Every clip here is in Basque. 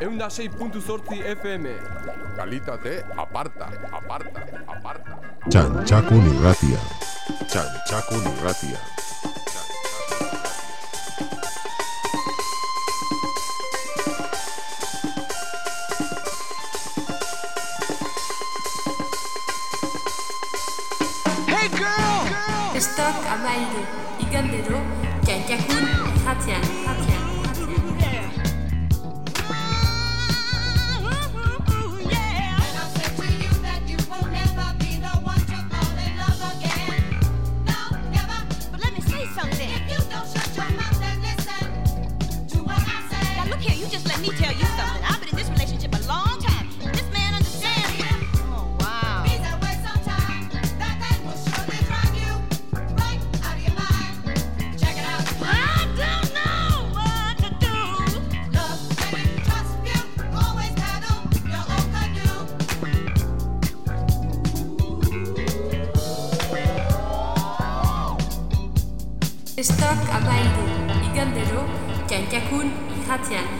eunda sei puntu sortzi FM. Kalitate aparta, aparta, aparta. Txantxakun irratia. Txantxakun irratia. Estok amairu, igandero, jantzakun jatian, jatian. 前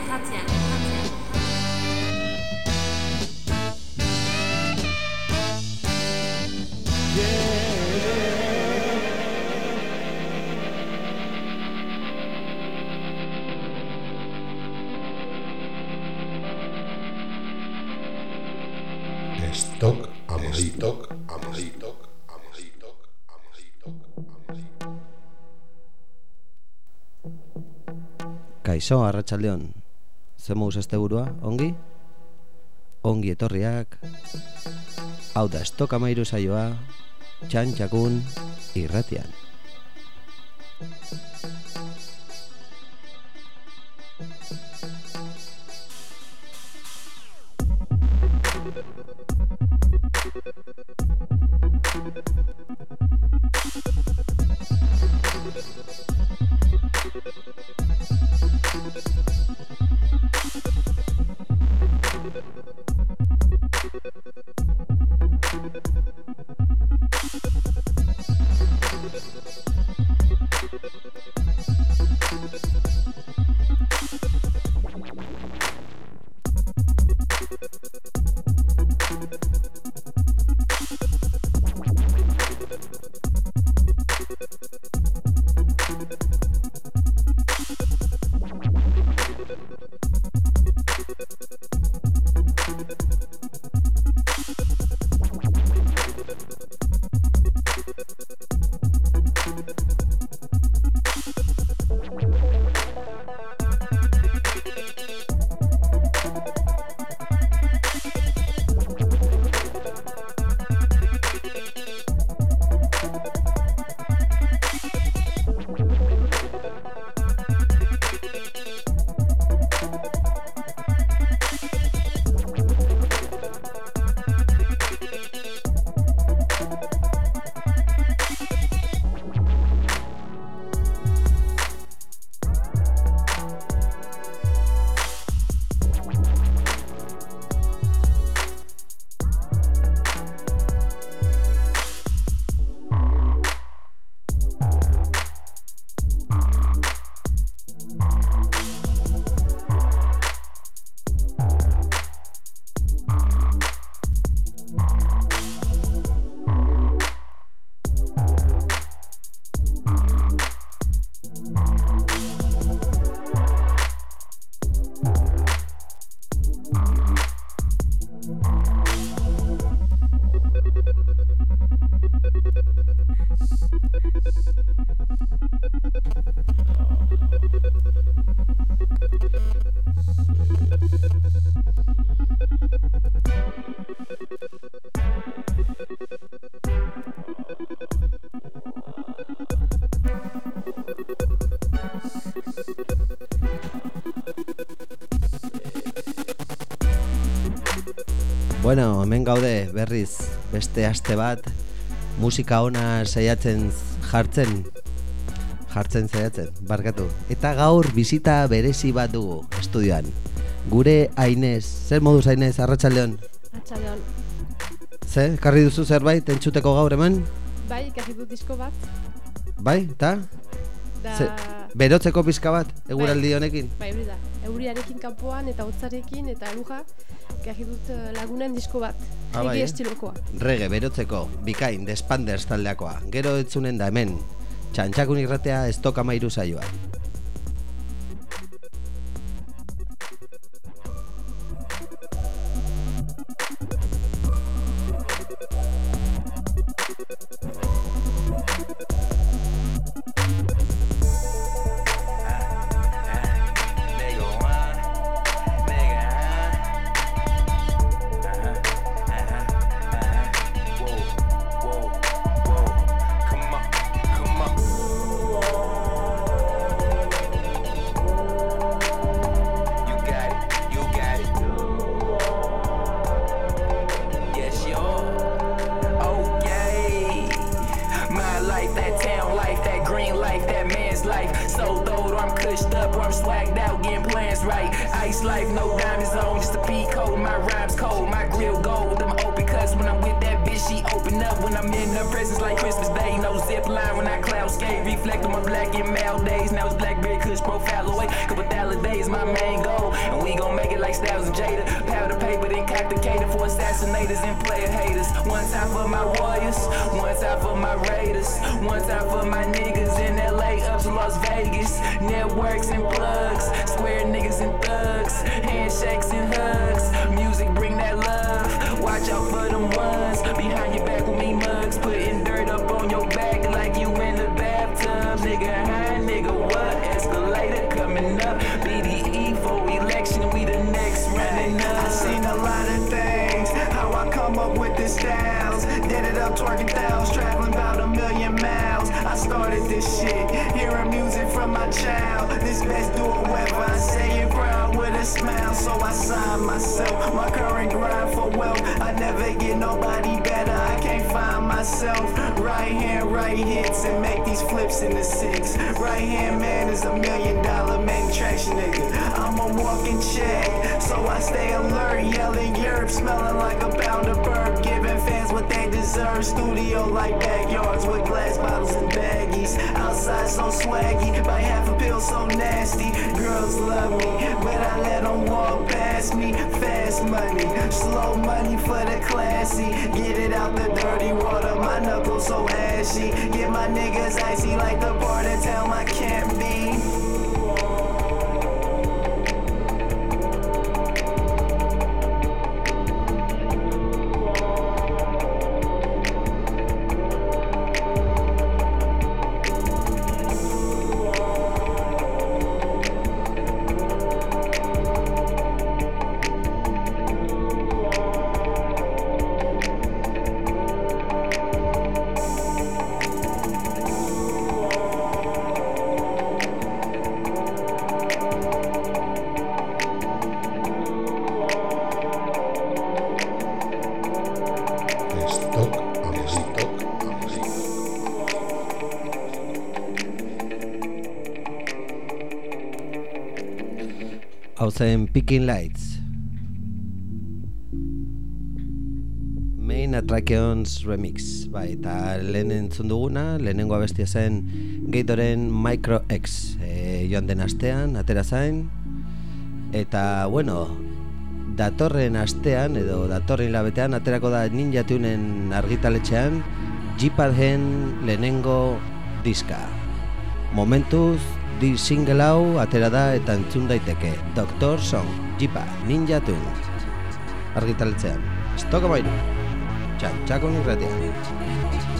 Kaixo, arratsaldeon. Ze moduz este burua, ongi? Ongi etorriak. Hau da, estok amairu saioa, txantxakun irratian. Bueno, hemen gaude berriz beste aste bat musika ona saiatzen jartzen jartzen saiatzen, barkatu. Eta gaur bizita berezi bat dugu estudioan. Gure Ainez, zer modu Ainez Arratsaldeon? Arratsaldeon. Ze, karri duzu zerbait entzuteko gaur hemen? Bai, karri du disko bat. Bai, ta? Da... Ze, berotzeko pizka bat, eguraldi bai. honekin? Bai, hori da. Euriarekin kanpoan eta hotzarekin eta luja ekarri dut eh, lagunen disko bat. Ah, ha, bai, estilokoa. Rege berotzeko, bikain, despander taldeakoa. Gero etzunen da hemen. Txantxakun irratea ez toka mairu. zen Picking Lights. Main Attractions Remix, bai, eta lehen entzun duguna, lehenengo abestia zen Gatoren Micro X, e, joan den astean, atera zain, eta, bueno, datorren astean, edo datorren labetean, aterako da ninja tunen argitaletxean, Jipadhen lehenengo diska. Momentuz, Di single hau atera da eta entzun daiteke. Doctor Song, Jipa, Ninja Tune Argitaletzean, Stokamairu, Txantxakon irratia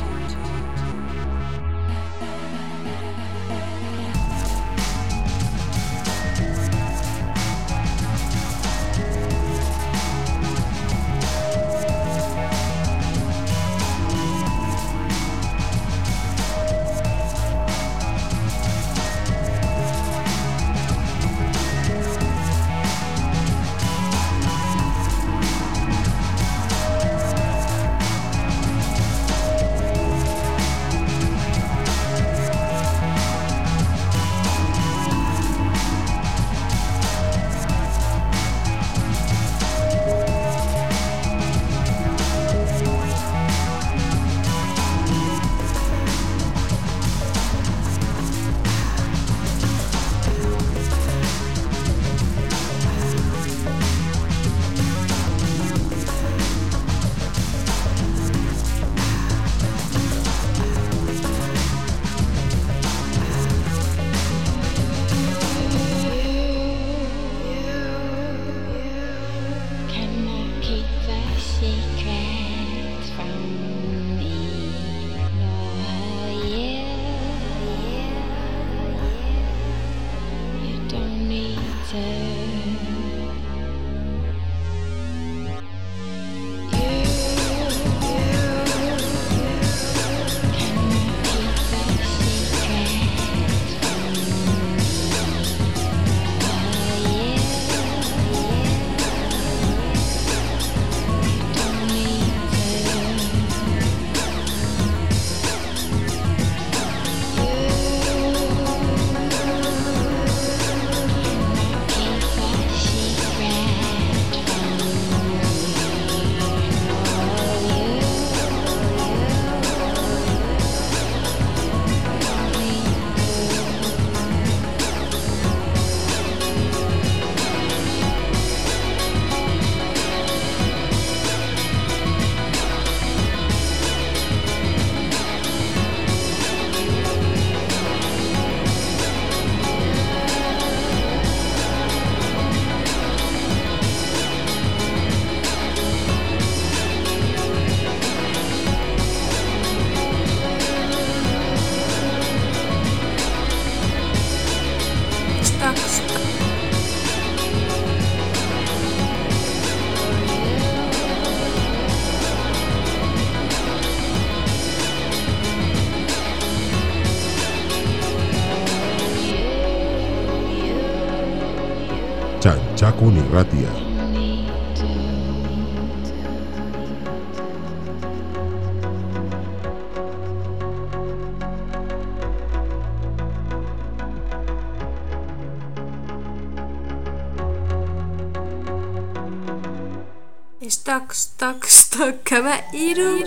stok, stok, kama iru.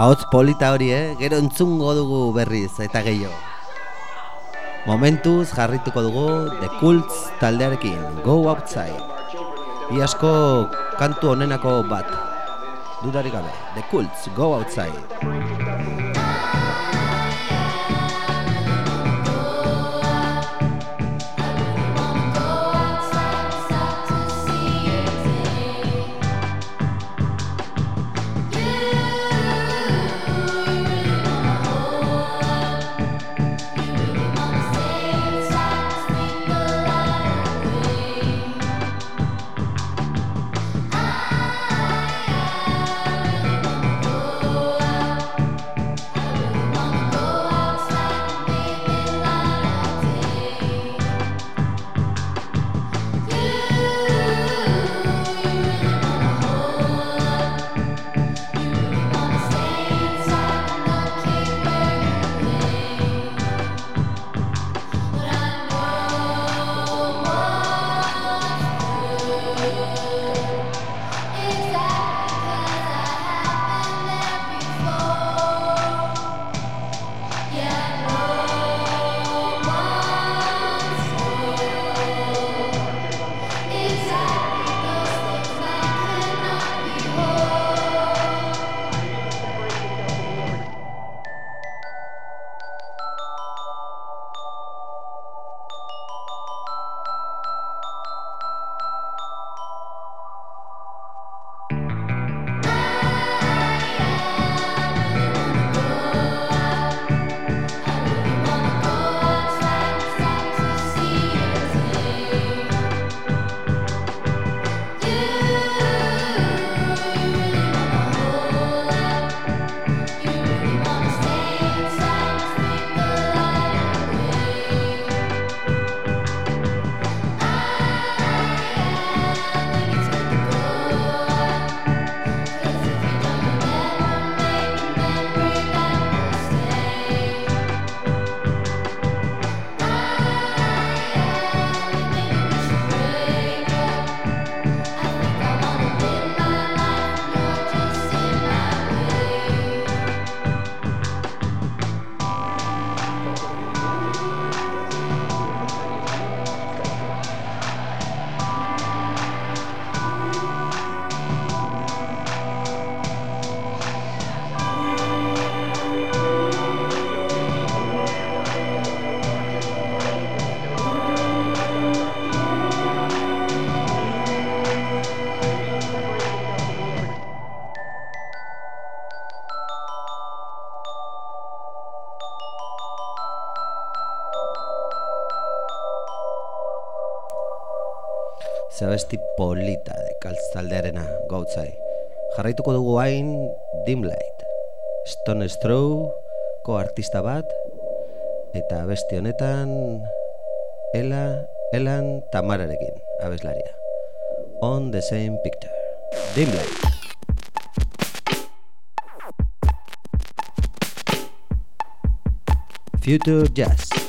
Ahots polita hori, eh? Gero entzungo dugu berriz eta gehiago. Momentuz jarrituko dugu The Cults taldearekin Go Outside. Iasko kantu honenako bat. Dudarik gabe. The Cults Go Outside. Zabesti polita de kaltzaldearena gautzai. Jarraituko dugu hain Dim Light. Stone Straw ko artista bat eta besti honetan Ela Elan Tamararekin abeslaria. On the same picture. Dim Light. Future Jazz.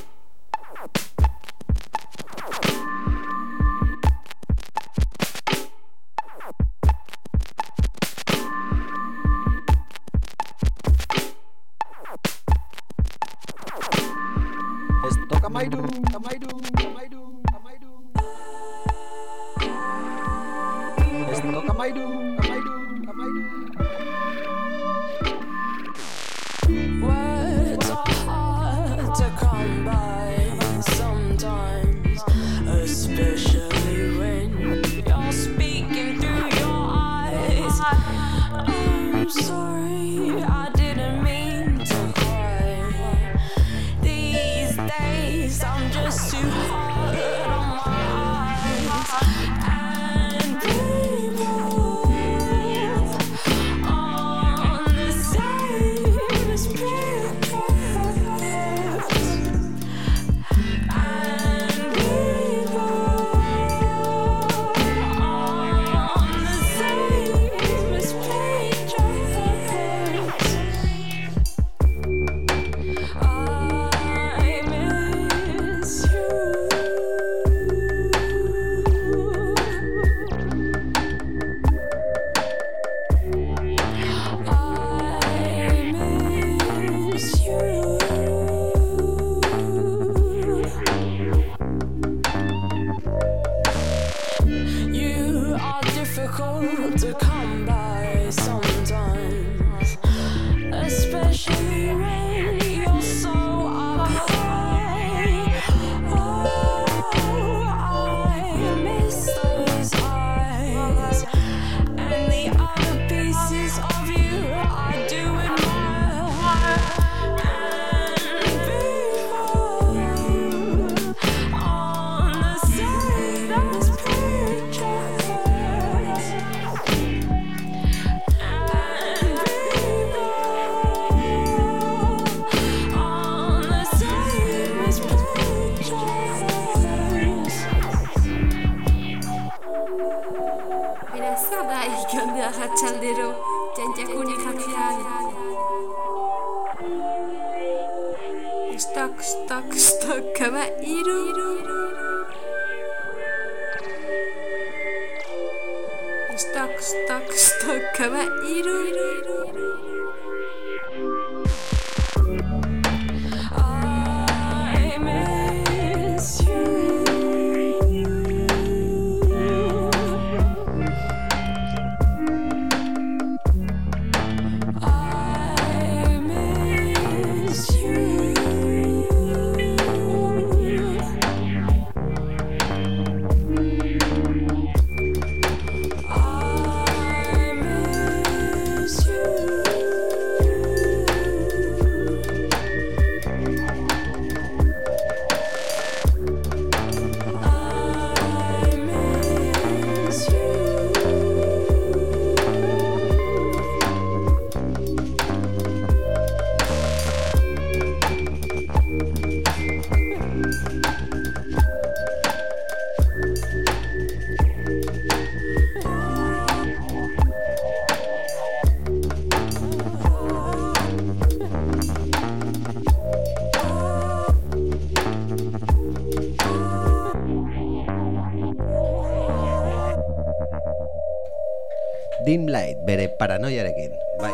paranoiarekin, bai.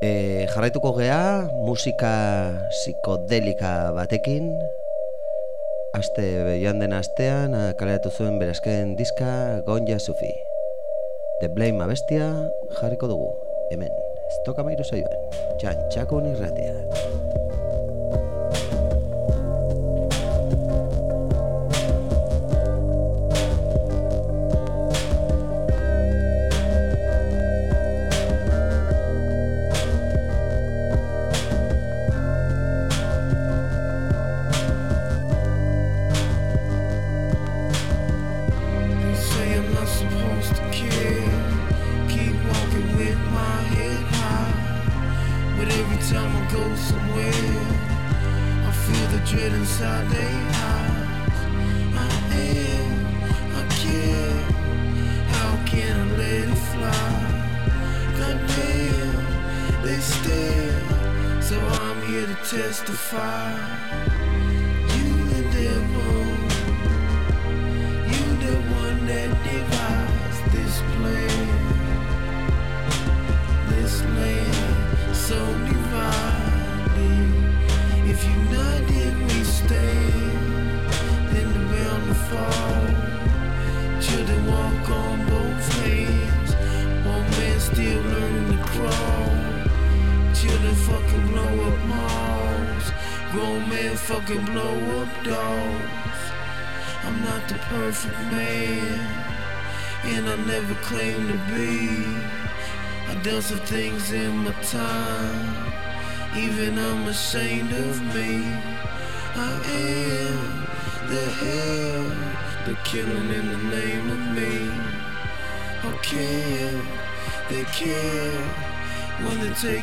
E, jarraituko gea musika psikodelika batekin, aste joan den astean kaleratu zuen berazken diska Gonja Sufi. The Blame abestia jarriko dugu, hemen, ez tokamairu zaioen, txantxakon irratia.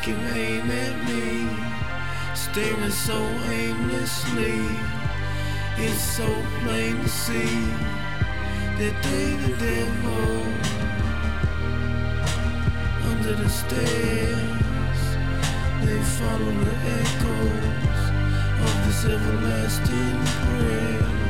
They aim at me, staring so aimlessly. It's so plain to see that they the devil under the stairs. They follow the echoes of this everlasting prayer.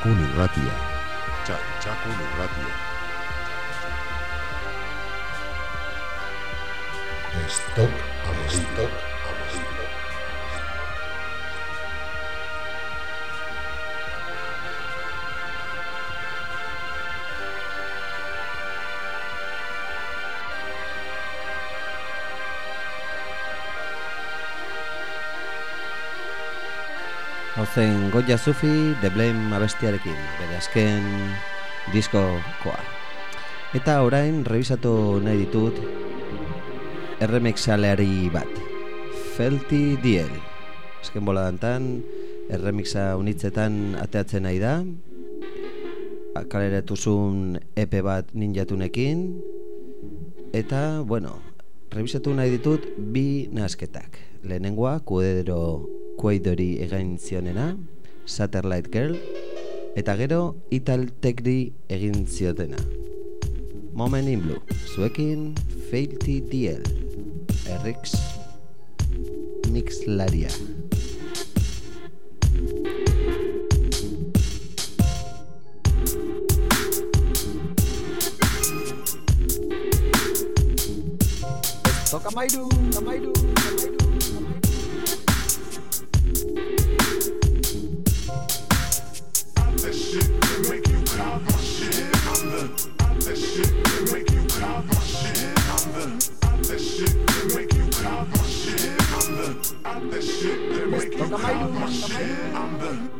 Chacun Irratia. Ch Chacun Irratia. Stock, stock. zen Goya Sufi The Blame abestiarekin, bere azken disko. Eta orain, revisatu nahi ditut RMX aleari bat. Felti Diel. Azken bola dantan, RMXa unitzetan ateatzen nahi da. Kaleretuzun EP bat ninjatunekin. Eta, bueno, revisatu nahi ditut bi nasketak. Lehenengoa, kudero kueidori egin zionena, Satellite Girl, eta gero Ital Tekri egin ziotena. Moment in Blue, zuekin Failty DL, Errix Mixlaria. Toca Mairu, Mairu, Mairu. That Tamayo. Tamayo.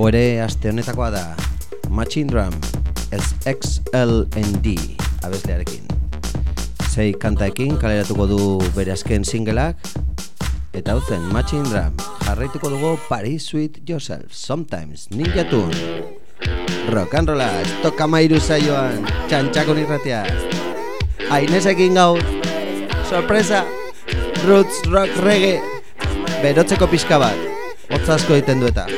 Hau ere aste honetakoa da. Machine Drum SXLND abeslearekin. Sei kantaekin kaleratuko du bere azken singleak eta hau zen Machine Drum jarraituko dugu Paris Sweet Yourself Sometimes Ninja Tune. Rock and Rolla Estoka mairu saioan Txantxako nirratia Ainesekin gaur Sorpresa Roots Rock Reggae Berotzeko pixka bat. Hotz asko egiten du eta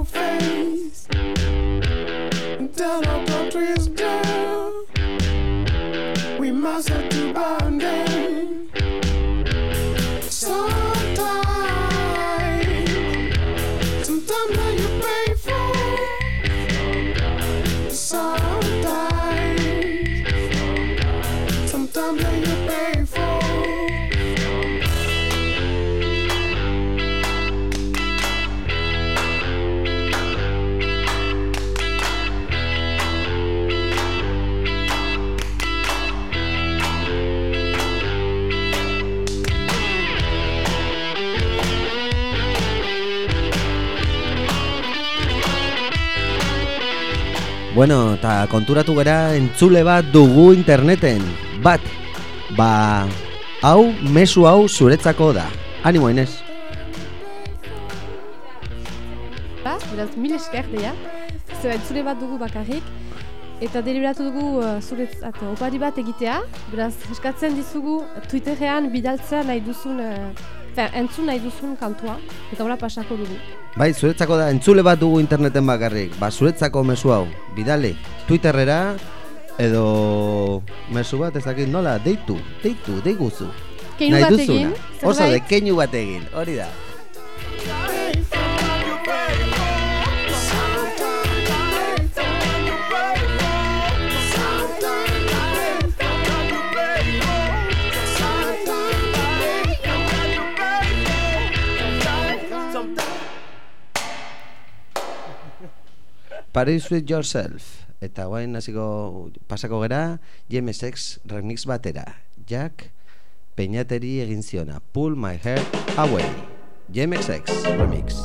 over Bueno, eta konturatu gera entzule bat dugu interneten Bat, ba, hau, mesu hau zuretzako da Animo Inez Ba, beraz, mil esker deia. Zer entzule bat dugu bakarrik. Eta deliberatu dugu uh, zuretzat opari bat egitea. Beraz, eskatzen dizugu Twitterrean bidaltzea nahi duzun, uh, fer, entzun nahi duzun kantua. Eta hola pasako dugu. Bai, zuretzako da entzule bat dugu interneten bakarrik. Ba, zuretzako mesu hau, bidale Twitterrera edo mesu bat ez dakit nola, deitu, deitu, deiguzu. Keinu Nahi bat egin, Oso, de keinu bat egin, hori da Paris with yourself. Eta guain hasiko pasako gera James X remix batera. Jack Peñateri egin ziona. Pull my hair away. James X remix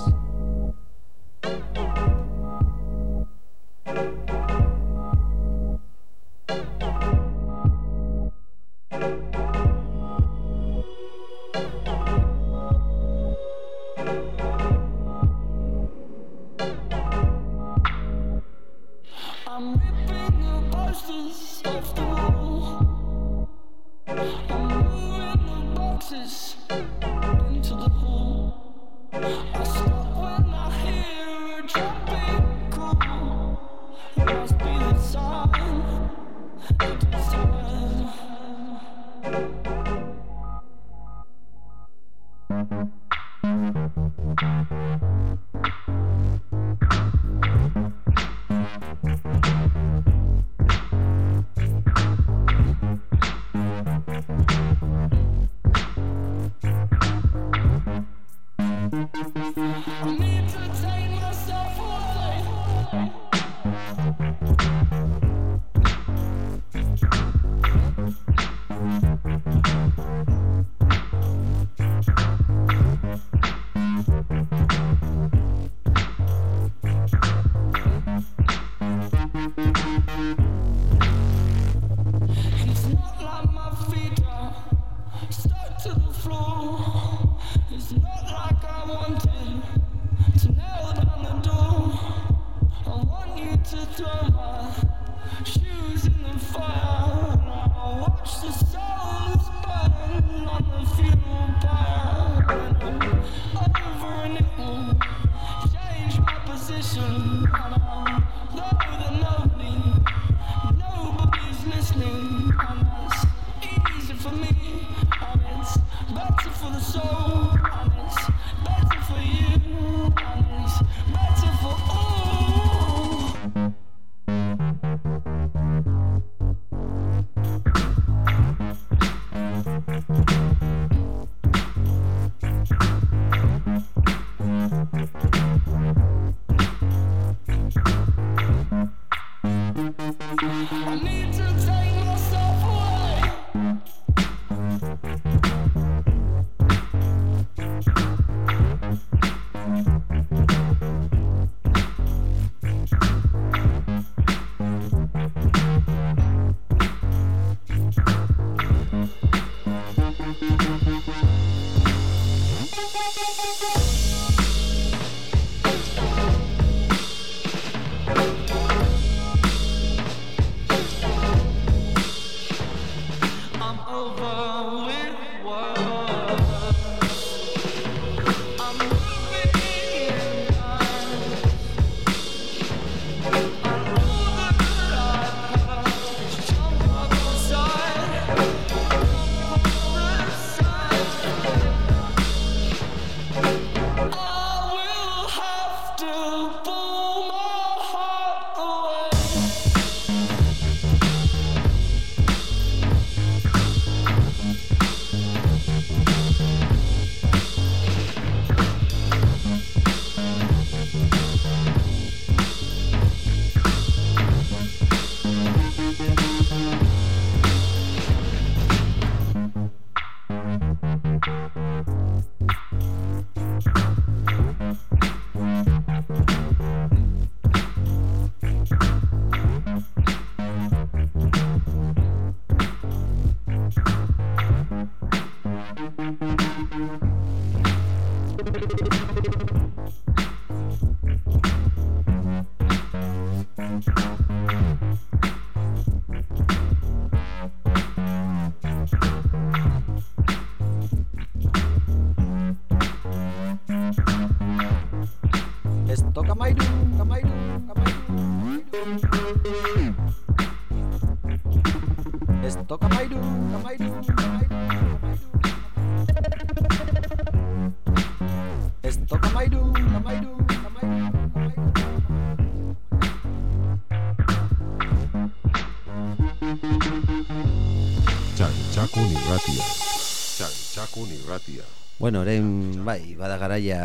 Bueno, orain bai, bada garaia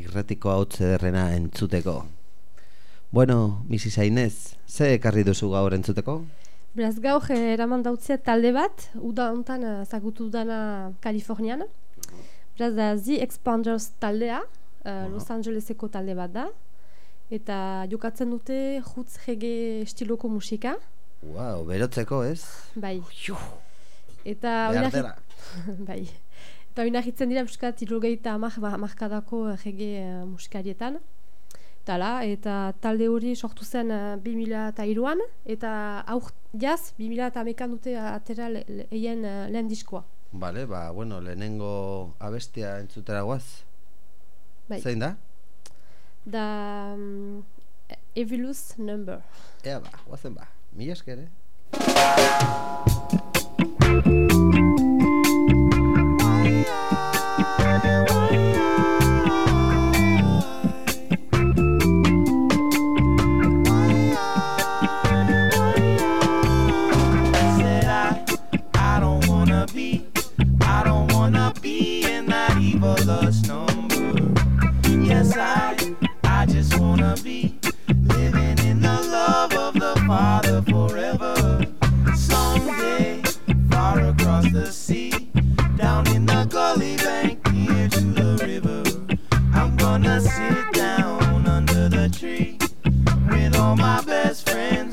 irratiko hau ederrena entzuteko. Bueno, Mrs. Ainez, ze ekarri duzu gaur entzuteko? Beraz gaur eh, eraman dautzea talde bat, uda hontan eh, ezagutu dana Kalifornian. Beraz da The Expanders taldea, eh, Los Angeleseko talde bat da. Eta jokatzen dute jutz jege estiloko musika. Wow, berotzeko, ez? Bai. Eta Behar oinarri- dela. bai. Eta oinarritzen dira Euskat irurogeita hamar ba- hamarkadako eh, jege eh, musikarietan. Eta hala, eta talde hori sortu zen eh, 2002an, eta aur jaz 2008an dute atera le- le- eien eh, lehen diskoa. Vale, ba, bueno, lehenengo abestia entzutera guaz. Bai. Zein da? Da um, Evilus Number. Ea ba, guazen ba. Mila esker, eh? Evil number. Yes, I, I just wanna be living in the love of the Father forever. Someday, far across the sea, down in the gully bank near to the river, I'm gonna sit down under the tree with all my best friends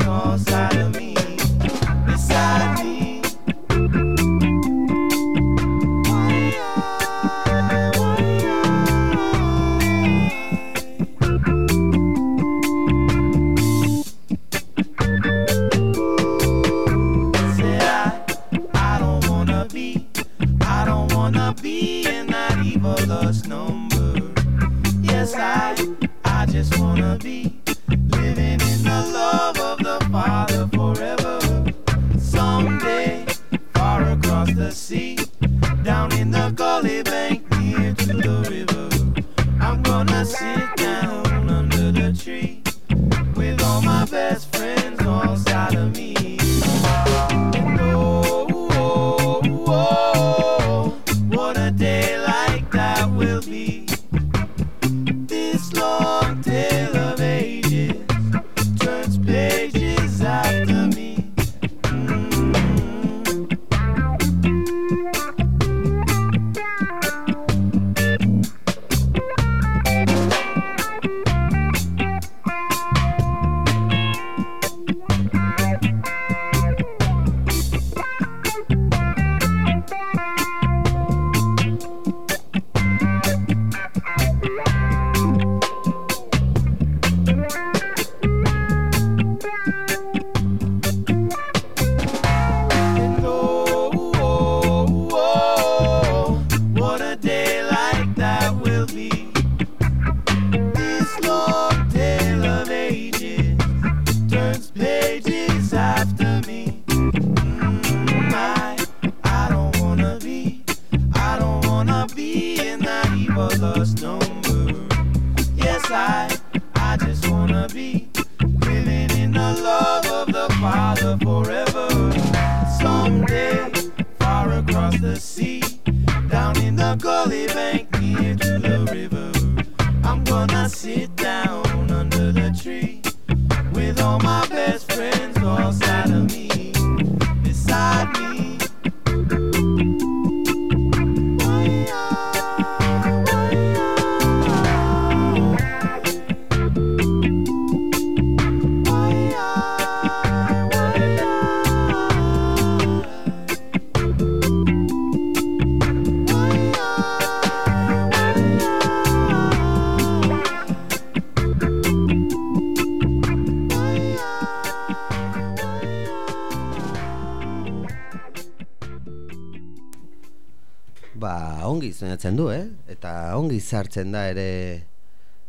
ongi soinatzen du, eh? Eta ongi sartzen da ere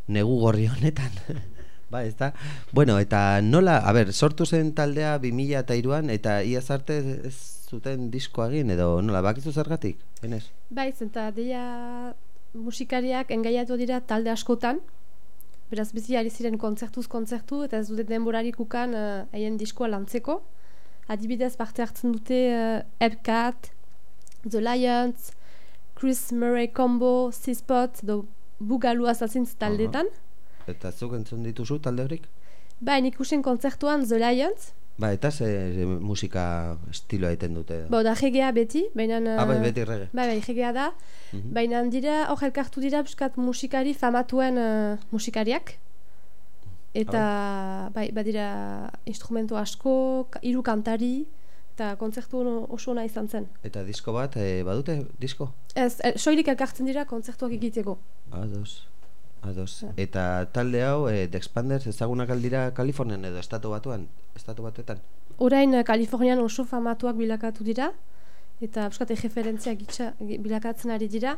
negu gorri honetan. ba, ez da? Bueno, eta nola, a ber, sortu zen taldea 2003an eta iaz arte ez zuten diskoa egin edo nola, bakizu zergatik? Enes? Bai, eta deia musikariak engaiatu dira talde askotan, beraz bizi ari ziren kontzertuz kontzertu eta ez dute denborarik ukan eh, haien diskoa lantzeko. Adibidez parte hartzen dute uh, Epcat, The Lions, Chris Murray Combo, C-Spot, edo Bugalu Assassins taldetan. Eta zuk entzun dituzu talde horik? Bai, nik usen kontzertuan The Lions, Ba, eta ze, ze musika estiloa egiten dute? Ba, da regea beti, baina... Ah, bai, beti reggae. Bai, bai, regea da. Mhm. Baina dira, hor elkartu dira, piskat musikari famatuen uh, musikariak. Eta, bai, badira instrumento asko, hiru kantari, eta kontzertu oso ona izan zen. Eta disko bat, e, badute disko? Ez, el, soilik elkartzen dira kontzertuak egiteko. Ados. Ados. Eta talde hau, e, The Expanders ezagunak aldira Kalifornian edo estatu batuan? Estatu batuetan? Orain eh, Kalifornian oso famatuak bilakatu dira, eta piskat referentzia gitxa gi- bilakatzen ari dira,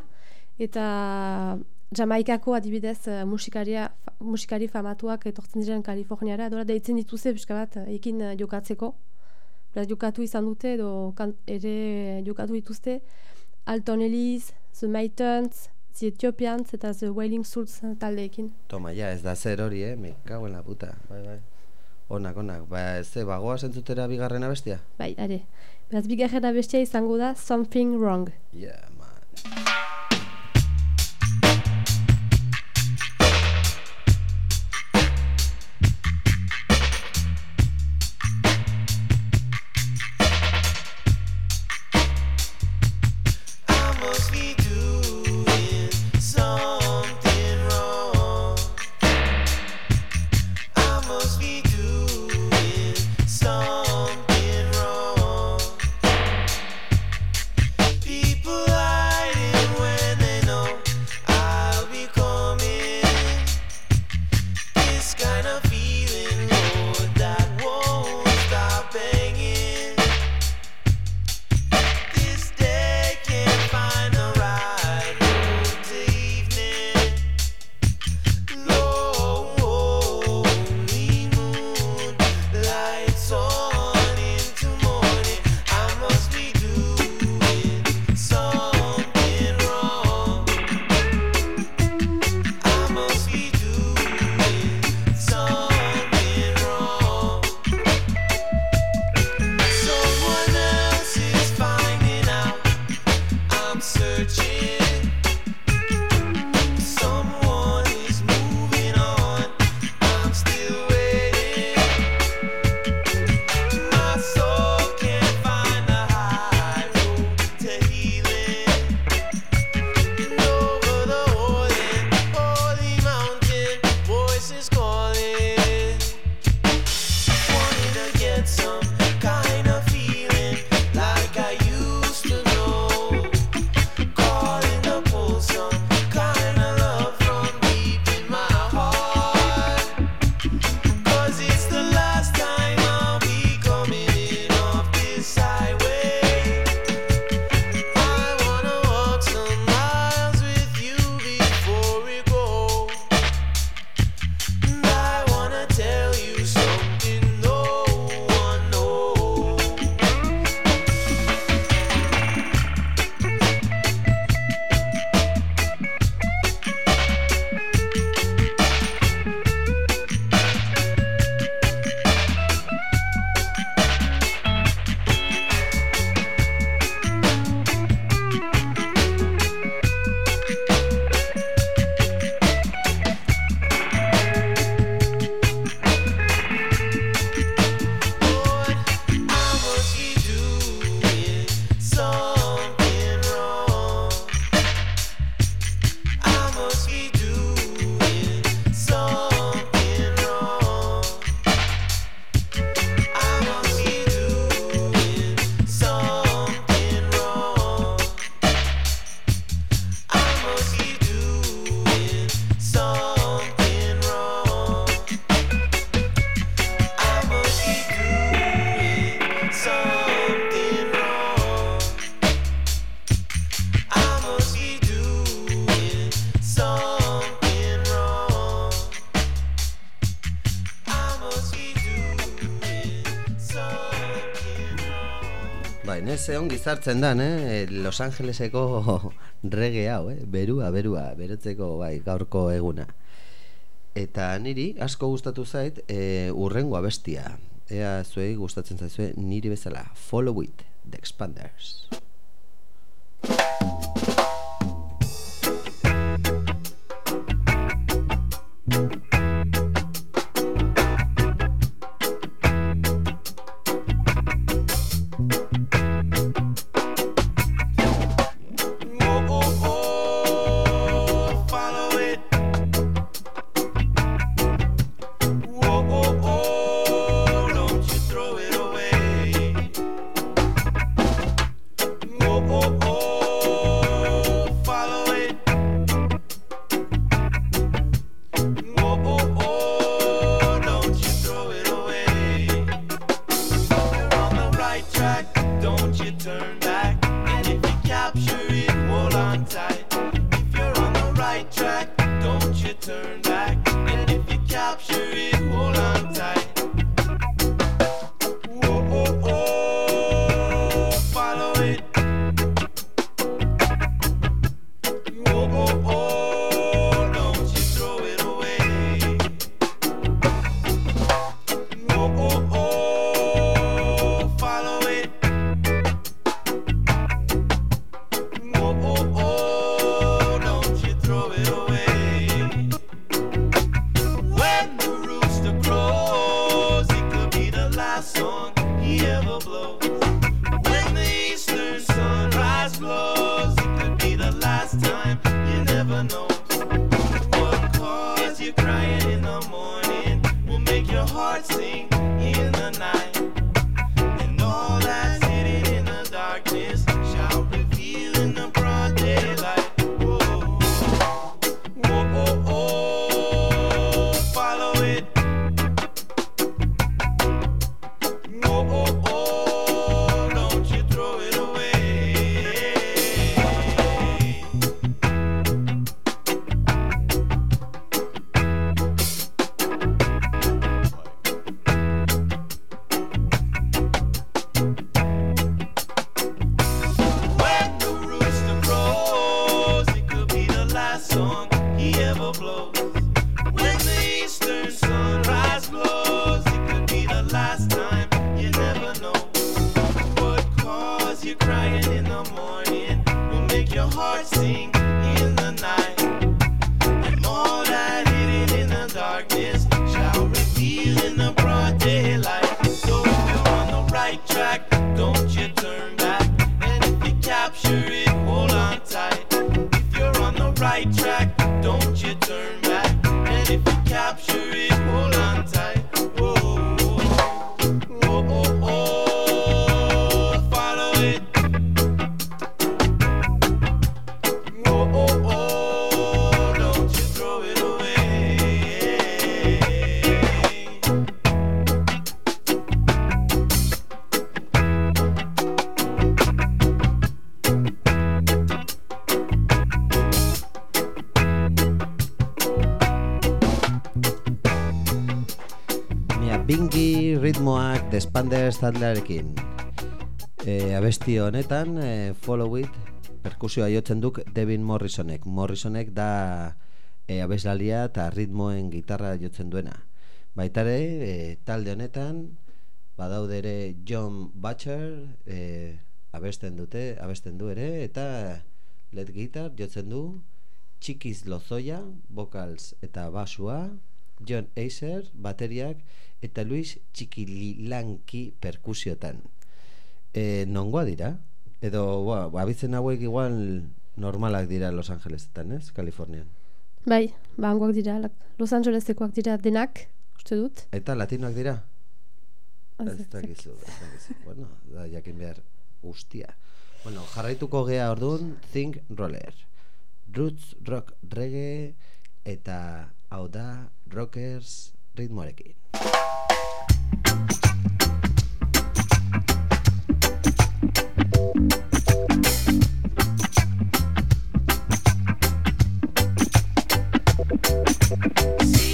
eta Jamaikako adibidez eh, musikaria, musikari famatuak etortzen diren Kaliforniara, dora deitzen dituzte pixka bat eh, ekin eh, jokatzeko. Beraz, jokatu izan dute, edo kan, ere jokatu dituzte Alton Ellis, The Maytons, The Ethiopians eta The Wailing Souls taldeekin. Toma, ja, ez da zer hori, eh? Me cago en la puta. Bai, bai. Onak, onak. Ba, ez ze, bagoa zentzutera bigarrena bestia? Bai, are. Beraz, bigarrena bestia izango da Something Wrong. Yeah, man. ongi sartzen dan, eh? eh? Los Angeleseko rege hau, eh? Berua, berua, berotzeko bai, gaurko eguna. Eta niri asko gustatu zait eh, e, urrengo abestia. Ea zuei gustatzen zaizue niri bezala. Follow it, The Expanders. Anders taldearekin. E, abesti honetan, e, Follow It, perkusioa jotzen duk Devin Morrisonek. Morrisonek da e, abeslalia eta ritmoen gitarra jotzen duena. Baitare, e, talde honetan, badaude ere John Butcher, e, abesten dute, abesten du ere, eta led guitar jotzen du, Txikiz Lozoia, vocals eta basua, John Acer, bateriak, eta Luis Txikililanki perkusiotan. E, nongoa dira? Edo, ba, abitzen hauek igual normalak dira Los Angelesetan, ez? Kalifornian. Bai, ba, hangoak dira, Los Angelesekoak dira denak, uste dut. Eta latinoak dira? Ez dakizu, ez dakizu. bueno, da, jakin behar ustia. Bueno, jarraituko gea orduan, Think Roller. Roots, rock, reggae, eta hau da rockers ritmoarekin. See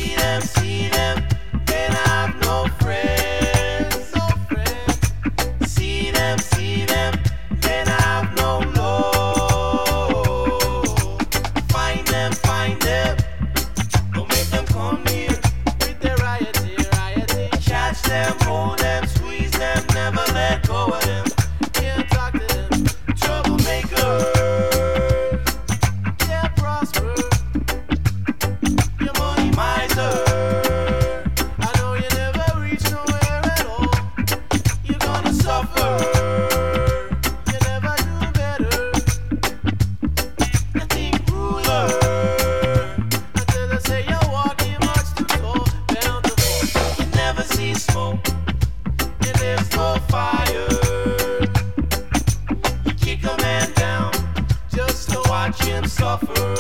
watch him suffer.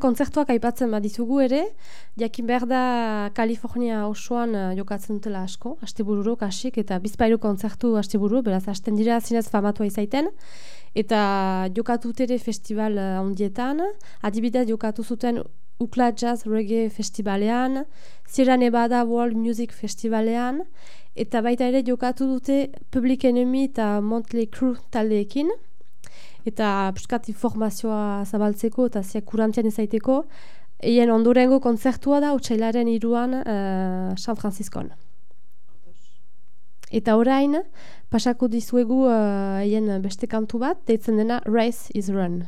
kontzertuak aipatzen badizugu ere, jakin behar da Kalifornia osoan eh, jokatzen dutela asko, astebururo kasik, eta bizpairu kontzertu asteburu, beraz, hasten dira zinez famatua izaiten, eta jokatut ere festival eh, handietan, adibidez jokatu zuten Ukla Jazz Reggae Festivalean, Sierra Nevada World Music Festivalean, eta baita ere jokatu dute Public Enemy eta Motley Crue taldeekin, eta pixkat informazioa zabaltzeko eta ziak kurantzian ezaiteko, Eien ondorengo kontzertua da utxailaren iruan uh, eh, San Franciscon. Eta orain, pasako dizuegu uh, eien beste kantu bat, deitzen dena Race is Run.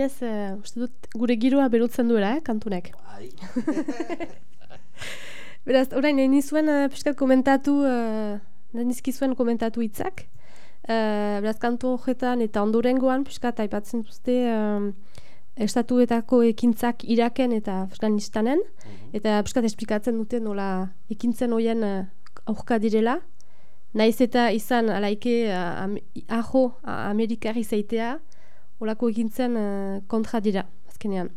Zinez, uh, uste dut, gure giroa berutzen duela, eh, kantunek. Bai. Beraz, orain, nahi nizuen uh, pixkat komentatu, uh, nahi nizkizuen komentatu hitzak. Uh, beraz, kantu horretan eta ondorengoan, pixkat, aipatzen duzte, um, estatuetako ekintzak iraken eta Afganistanen, eta pixkat esplikatzen dute nola ekintzen hoien uh, aurka direla. Naiz eta izan alaike uh, am, aho a- Amerikari zeitea, olako ekintzen uh, kontra dira, azkenean.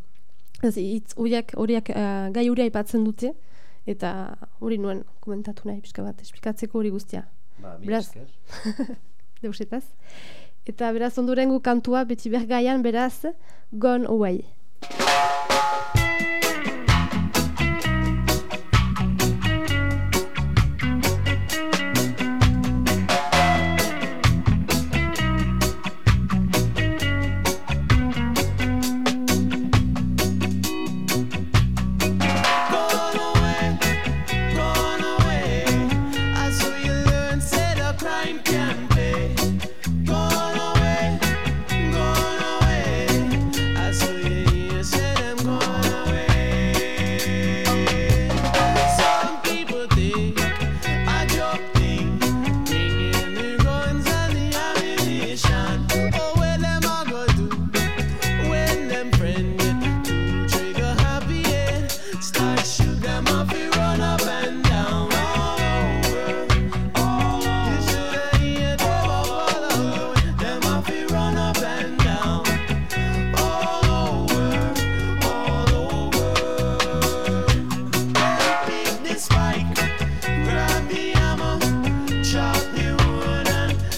Ez, hitz horiek, horiek uh, gai hori aipatzen dute, eta hori nuen komentatu nahi pixka bat, esplikatzeko hori guztia. Ba, Beraz, esker. deusetaz. Eta beraz ondorengo kantua beti bergaian beraz Gone Away.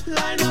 Line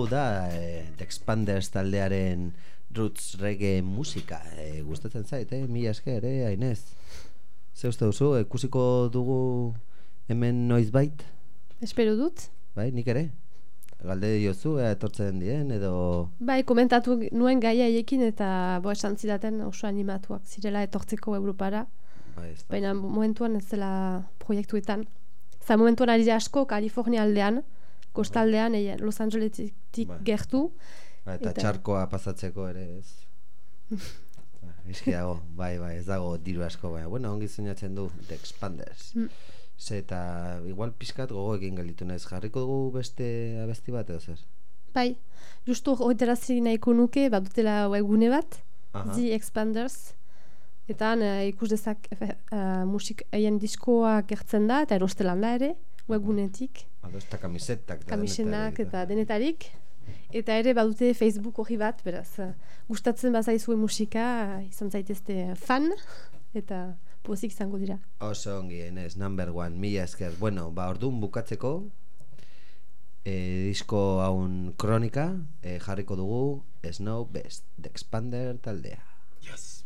hau da e, The Expanders taldearen roots reggae musika. E, gustatzen zait, eh? Mila esker, eh, Ainez. Ze uste duzu, ikusiko dugu hemen noizbait? Espero dut. Bai, nik ere? Galde diozu, ea etortzen dien, edo... Bai, komentatu nuen gaia haiekin eta bo esan zidaten oso animatuak zirela etortzeko Europara. Bai. Baina momentuan ez dela proiektuetan. Za momentuan ari asko Kalifornia aldean, kostaldean, eia, Los Angelesetik Bai. gertu. Ba, eta, txarkoa pasatzeko ere ez. Ba, Eski dago, bai, bai, ez dago diru asko, bai. Bueno, ongi zeinatzen du The Expanders. Mm. Ze eta igual pizkat gogo egin gelditu naiz. Jarriko dugu beste abesti bat edo zer? Bai, justu horretarazi nahiko nuke, bat dutela webgune bat, Aha. The Expanders, eta eh, ikus dezak uh, musik haien diskoa gertzen da, eta erostelan da ere, webgunetik, Ados, eta kamisetak. eta kamisenak eta denetarik. Eta ere badute Facebook hori bat, beraz, eh, gustatzen bazaizue musika, izan zaitezte fan, eta pozik izango dira. Oso ongi, Enes, number one, mila esker. Bueno, ba, orduan bukatzeko, e, disko haun kronika, e, jarriko dugu Snow Best, The Expander taldea. Yes.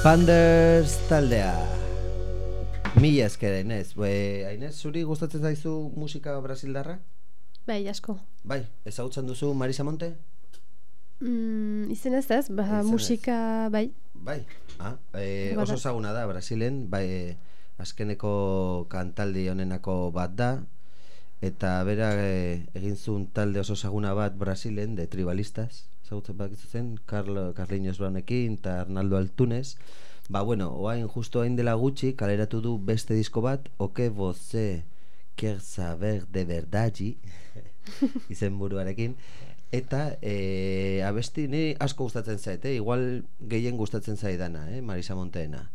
Expanders taldea. Mila esker, Ainez. Be, Ainez, zuri gustatzen zaizu musika brasildarra? Bai, asko. Bai, ezagutzen duzu Marisa Monte? Mm, izen ez ez, ba, Izenez. musika, bai. Bai. Ah, e, oso ezaguna da Brasilen, bai, azkeneko kantaldi honenako bat da eta bera e, egin zuen talde oso ezaguna bat Brasilen de tribalistas, ezagutzen bat zen, Carlo Carlinhos Braunekin eta Arnaldo Altunes. Ba bueno, oain justo hain dela gutxi kaleratu du beste disko bat, Oke você quer saber de verdade izen buruarekin eta e, abesti ni asko gustatzen zait, eh? igual gehien gustatzen zaidana, eh? Marisa Monteena.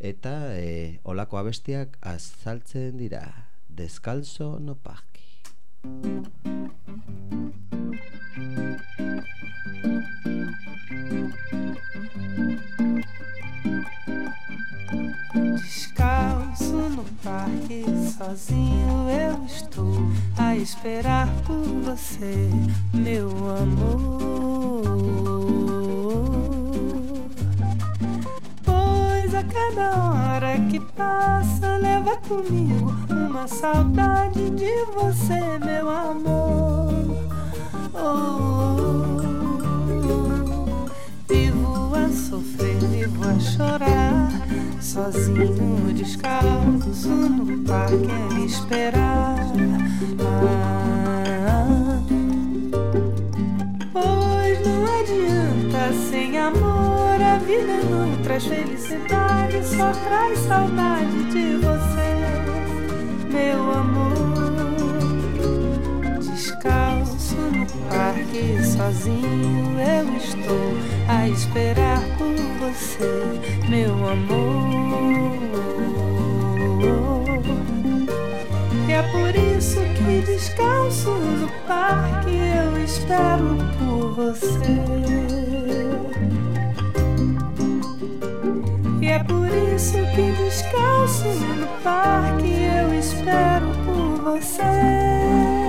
Eta e, olako abestiak azaltzen dira. Descalzo no parque. Parque, sozinho eu estou a esperar por você, meu amor. Pois a cada hora que passa, leva comigo uma saudade de você, meu amor. Oh, Vivo a sofrer, vivo a chorar, sozinho, descalço no parque a me esperar. Pois não adianta, sem amor a vida não traz felicidade, só traz saudade de você, meu amor. Descalço no parque, sozinho eu estou a esperar por você, meu amor. E é por isso que descalço no parque eu espero por você. E é por isso que descalço no parque eu espero por você.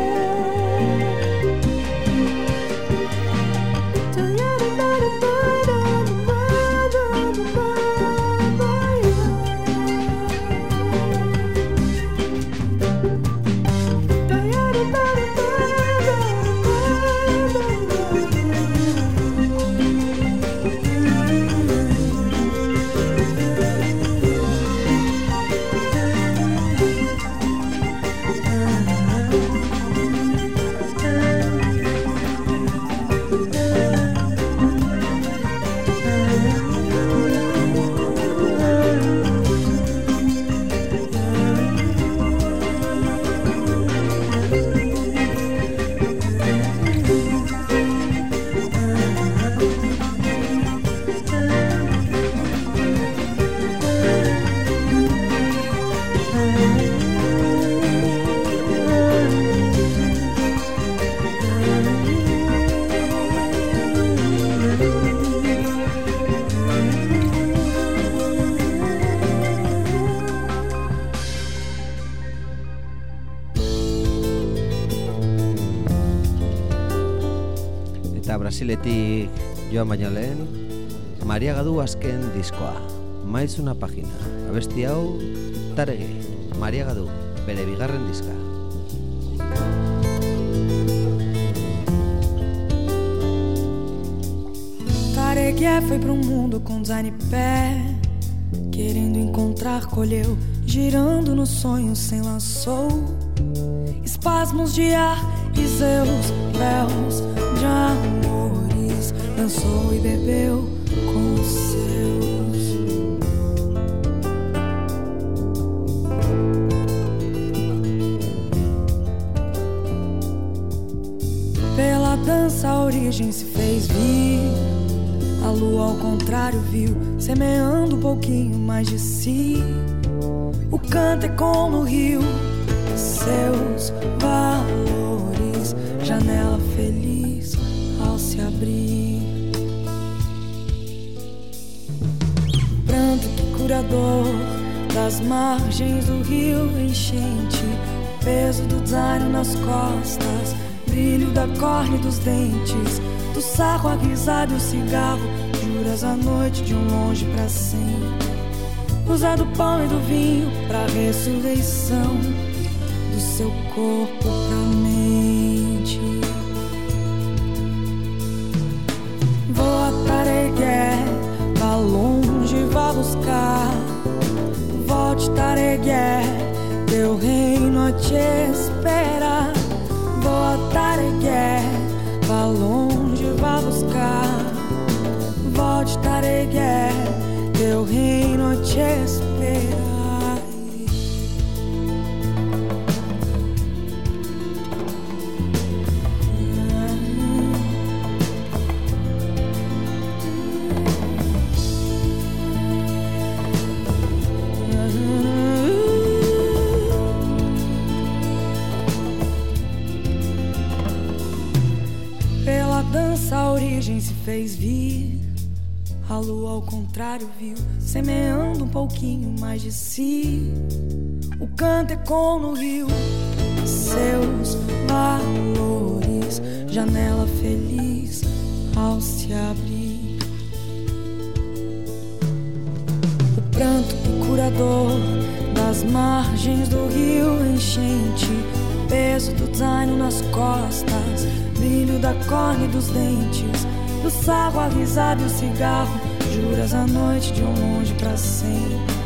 Joan baino lehen, Maria Gadu azken diskoa. Maiz una pagina. Abesti hau, taregi. Maria Gadu, bere bigarren diska. Taregué foi um mundo com design pé Querendo encontrar, colheu Girando no sonho sem laçou Espasmos de ar e zelos Véus de amores Dançou e bebeu com os seus. Pela dança a origem se fez vir. A lua ao contrário viu Semeando um pouquinho mais de si dentes Do sarro, a risada e o cigarro juras a noite de um longe pra sempre. Usar do pão e do vinho pra ressurreição do seu corpo pra mente. Longe, vá buscar. Volte, Taregué, teu reino te espera. Ao contrário viu, semeando um pouquinho mais de si. O canto ecoou no rio, seus valores, janela feliz ao se abrir. O pranto curador das margens do rio enchente, peso do design nas costas, brilho da corne dos dentes, do sarro a risada e o cigarro, juras a noite de um longe pra sempre.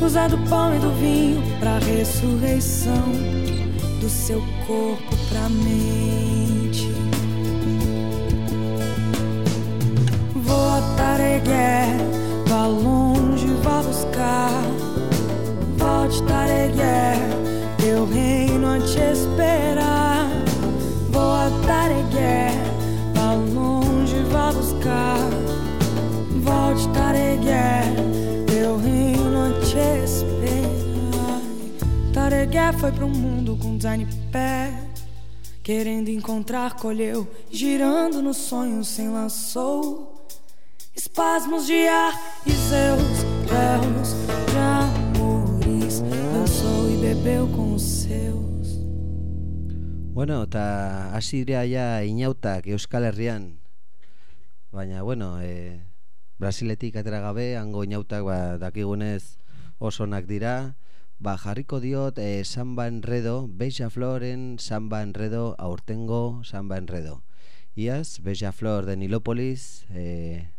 Usar do pão e do vinho pra ressurreição do seu corpo pra mente. Vou Taregué, vá longe, vá buscar. Volte, Taregué, teu reino a te esperar. Vou Taregué, vá longe, vá buscar. Volte, Taregué, teu reino a te esperar. Taregué foi pro mundo com design pé. Querendo encontrar, colheu, girando no sonho sem laçou. Espasmos de ar e seus véus de amores. Dançou e bebeu com os seus. Bueno, eta hasi dira ja inautak Euskal Herrian. Baina, bueno, e, Brasiletik atera gabe, hango inautak ba, dakigunez oso onak dira. Ba, jarriko diot e, Samba Enredo, Beija Floren Samba Enredo, aurtengo Samba Enredo. Iaz, Beija Flor de Nilopolis, e,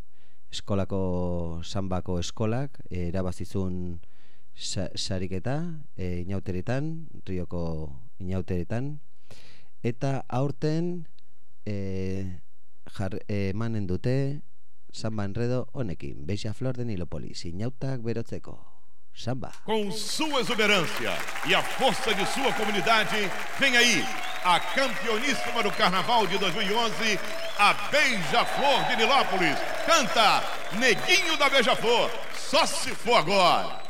eskolako sambako eskolak, e, erabazizun sa, sariketa, e, inauteretan, rioko inauteretan, eta aurten e, jar, e, emanen dute samba enredo honekin, Beija Flor de Nilopolis, inautak berotzeko, samba. Com sua exuberância e a força de sua comunidade, vem aí a campeoníssima do Carnaval de 2011, a Beija-Flor de Nilópolis. Canta Neguinho da Beija-Flor, só se for agora.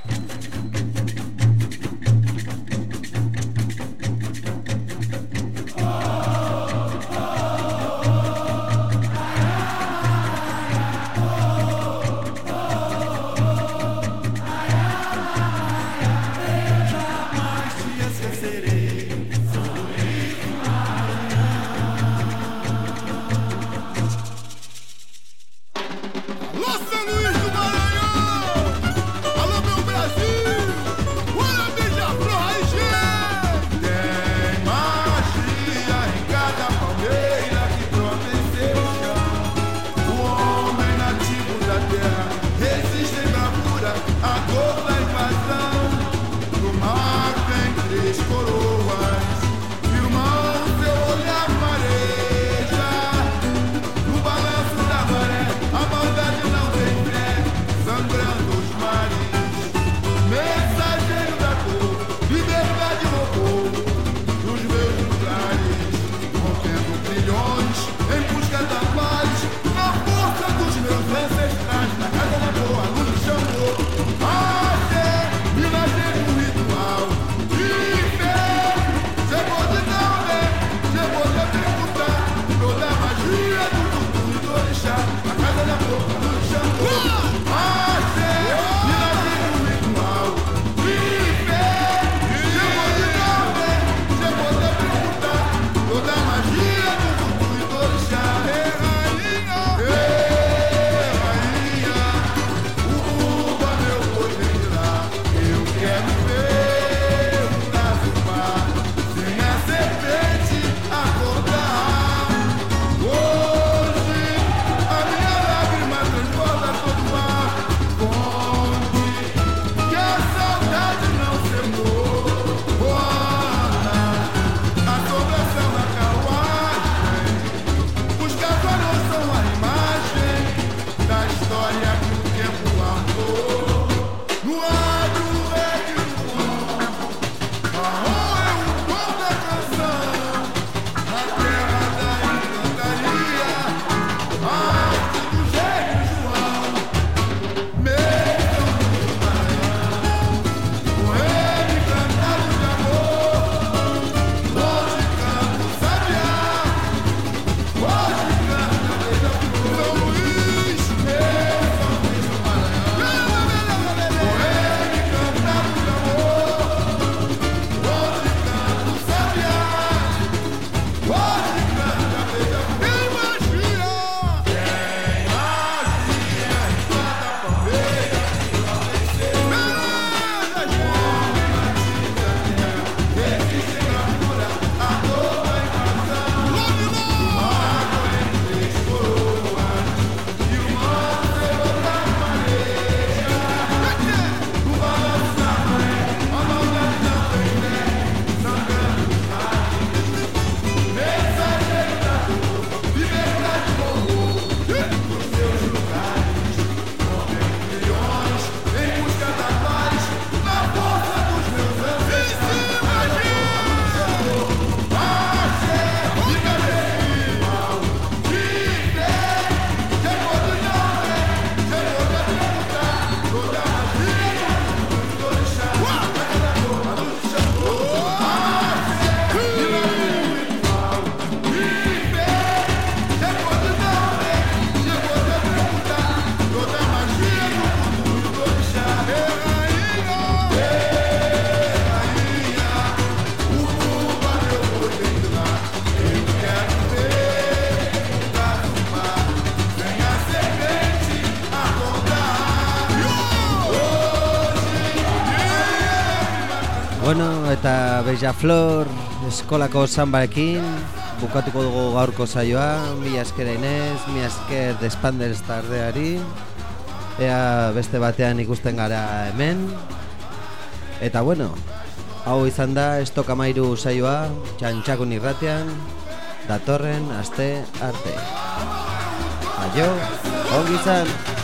Eta Beja Flor eskolako zanbarekin bukatuko dugu gaurko saioa, mila esker Inez, mila esker Despanders tardeari, ea beste batean ikusten gara hemen, eta bueno, hau izan da estokamairu saioa, txantxakun irratean, datorren aste arte. Aio, ongi izan!